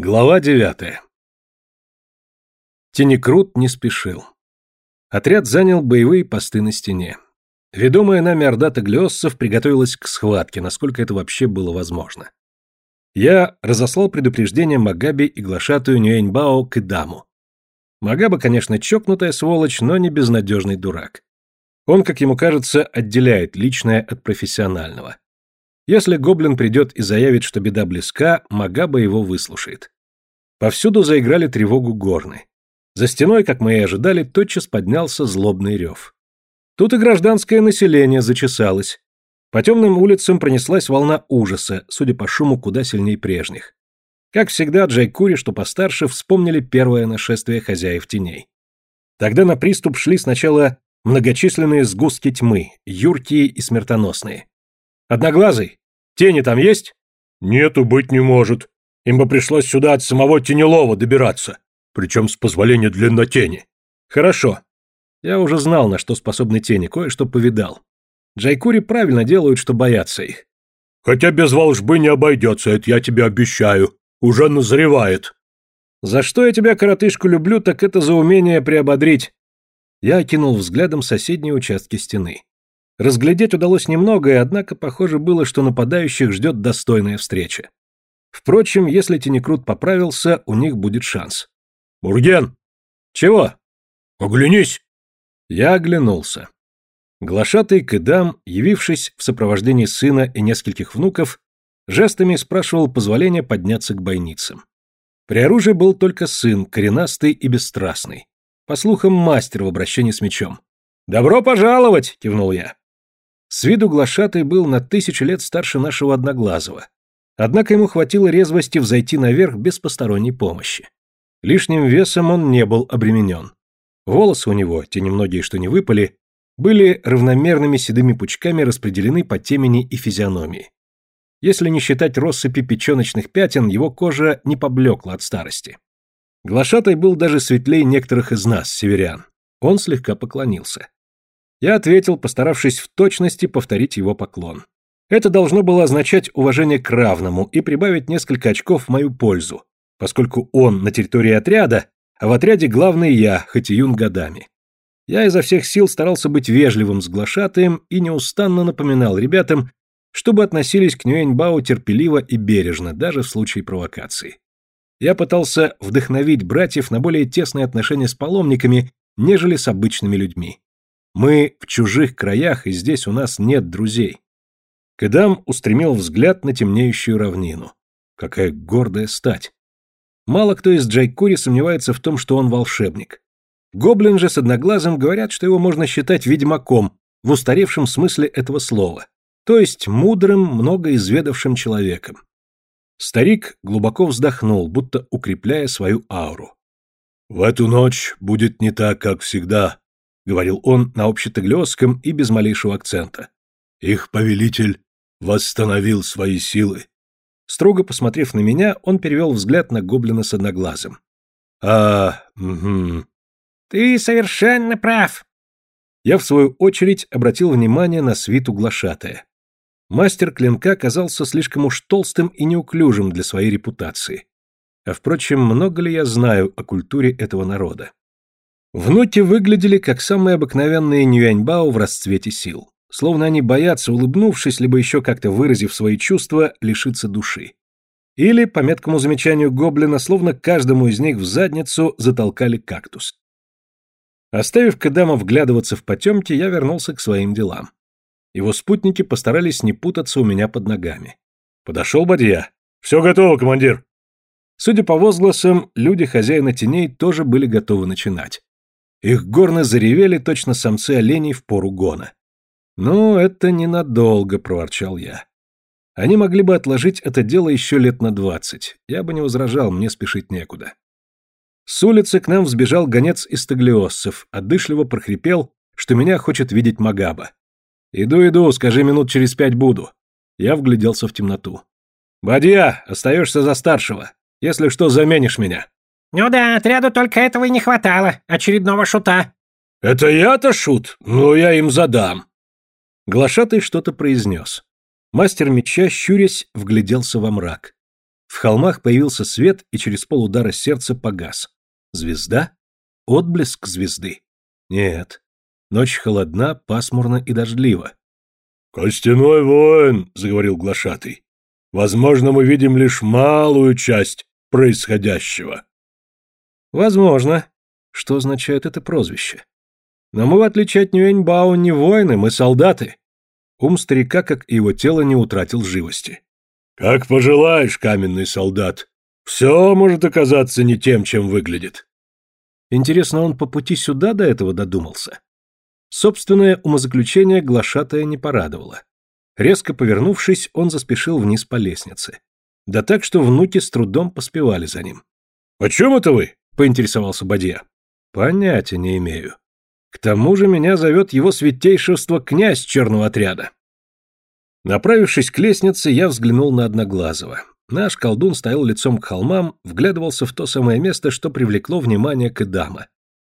Глава девятая. Тенекрут не спешил. Отряд занял боевые посты на стене. Ведомая нами орда таглиоссов приготовилась к схватке, насколько это вообще было возможно. Я разослал предупреждение Магаби и глашатую Нюэньбао к Идаму. Магаба, конечно, чокнутая сволочь, но не безнадежный дурак. Он, как ему кажется, отделяет личное от профессионального. Если гоблин придет и заявит, что беда близка, Магаба его выслушает. Повсюду заиграли тревогу горны. За стеной, как мы и ожидали, тотчас поднялся злобный рев. Тут и гражданское население зачесалось. По темным улицам пронеслась волна ужаса, судя по шуму, куда сильнее прежних. Как всегда, Джайкури, что постарше, вспомнили первое нашествие хозяев теней. Тогда на приступ шли сначала многочисленные сгустки тьмы, юркие и смертоносные. Одноглазый, тени там есть? Нету, быть не может. Им бы пришлось сюда от самого Тенелова добираться, причем с позволения длиннотени. Хорошо. Я уже знал, на что способны тени, кое-что повидал. Джайкури правильно делают, что боятся их. Хотя без волжбы не обойдется, это я тебе обещаю. Уже назревает. За что я тебя, коротышку, люблю, так это за умение приободрить. Я окинул взглядом соседние участки стены. Разглядеть удалось немного, однако похоже было, что нападающих ждет достойная встреча. Впрочем, если Тенекрут поправился, у них будет шанс. «Бурген!» «Чего?» «Оглянись!» Я оглянулся. Глашатый Кыдам, явившись в сопровождении сына и нескольких внуков, жестами спрашивал позволения подняться к бойницам. При оружии был только сын, коренастый и бесстрастный. По слухам, мастер в обращении с мечом. «Добро пожаловать!» — кивнул я. С виду глашатый был на тысячу лет старше нашего Одноглазого. Однако ему хватило резвости взойти наверх без посторонней помощи. Лишним весом он не был обременен. Волосы у него, те немногие, что не выпали, были равномерными седыми пучками распределены по темени и физиономии. Если не считать россыпи печеночных пятен, его кожа не поблекла от старости. Глашатай был даже светлее некоторых из нас, северян. Он слегка поклонился. Я ответил, постаравшись в точности повторить его поклон. Это должно было означать уважение к равному и прибавить несколько очков в мою пользу, поскольку он на территории отряда, а в отряде главный я, хоть и юн годами. Я изо всех сил старался быть вежливым с глашатаем и неустанно напоминал ребятам, чтобы относились к Нюэньбао терпеливо и бережно, даже в случае провокации. Я пытался вдохновить братьев на более тесные отношения с паломниками, нежели с обычными людьми. Мы в чужих краях, и здесь у нас нет друзей. Кэдам устремил взгляд на темнеющую равнину. Какая гордая стать. Мало кто из Джайкури сомневается в том, что он волшебник. Гоблин же с одноглазым говорят, что его можно считать ведьмаком в устаревшем смысле этого слова, то есть мудрым, многоизведавшим человеком. Старик глубоко вздохнул, будто укрепляя свою ауру. «В эту ночь будет не так, как всегда», говорил он на общетаглиосском и без малейшего акцента. Их повелитель восстановил свои силы. Строго посмотрев на меня, он перевел взгляд на гоблина с одноглазым. А, угу. Ты совершенно прав. Я, в свою очередь, обратил внимание на свиту глашатая. Мастер клинка казался слишком уж толстым и неуклюжим для своей репутации. А впрочем, много ли я знаю о культуре этого народа? Внуки выглядели как самые обыкновенные Нюяньбао в расцвете сил. Словно они боятся, улыбнувшись, либо еще как-то выразив свои чувства, лишиться души. Или, по меткому замечанию гоблина, словно каждому из них в задницу затолкали кактус. Оставив Кадама вглядываться в потемки, я вернулся к своим делам. Его спутники постарались не путаться у меня под ногами. Подошел Бадья. «Все готово, командир!» Судя по возгласам, люди хозяина теней тоже были готовы начинать. Их горны заревели точно самцы оленей в пору гона. «Ну, это ненадолго», — проворчал я. «Они могли бы отложить это дело еще лет на двадцать. Я бы не возражал, мне спешить некуда». С улицы к нам взбежал гонец из таглиоссов, отдышливо прохрипел, что меня хочет видеть Магаба. «Иду, иду, скажи, минут через пять буду». Я вгляделся в темноту. «Бадья, остаешься за старшего. Если что, заменишь меня». «Ну да, отряду только этого и не хватало, очередного шута». «Это я-то шут? Ну, я им задам». Глашатый что-то произнес. Мастер меча, щурясь, вгляделся во мрак. В холмах появился свет и через полудара сердца погас. Звезда? Отблеск звезды? Нет. Ночь холодна, пасмурна и дождлива. «Костяной воин», — заговорил глашатый. «Возможно, мы видим лишь малую часть происходящего». «Возможно. Что означает это прозвище? Но мы, в отличие от Нюэньбао, не воины, мы солдаты». Ум старика, как и его тело, не утратил живости. «Как пожелаешь, каменный солдат. Все может оказаться не тем, чем выглядит». Интересно, он по пути сюда до этого додумался? Собственное умозаключение глашатая не порадовало. Резко повернувшись, он заспешил вниз по лестнице. Да так, что внуки с трудом поспевали за ним. «О чем это вы?» — поинтересовался Бадья. «Понятия не имею. К тому же меня зовет его святейшество князь черного отряда». Направившись к лестнице, я взглянул на Одноглазого. Наш колдун стоял лицом к холмам, вглядывался в то самое место, что привлекло внимание Кэдама.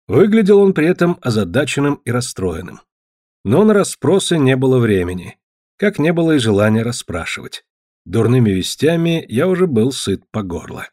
Выглядел он при этом озадаченным и расстроенным. Но на расспросы не было времени, как не было и желания расспрашивать. Дурными вестями я уже был сыт по горло.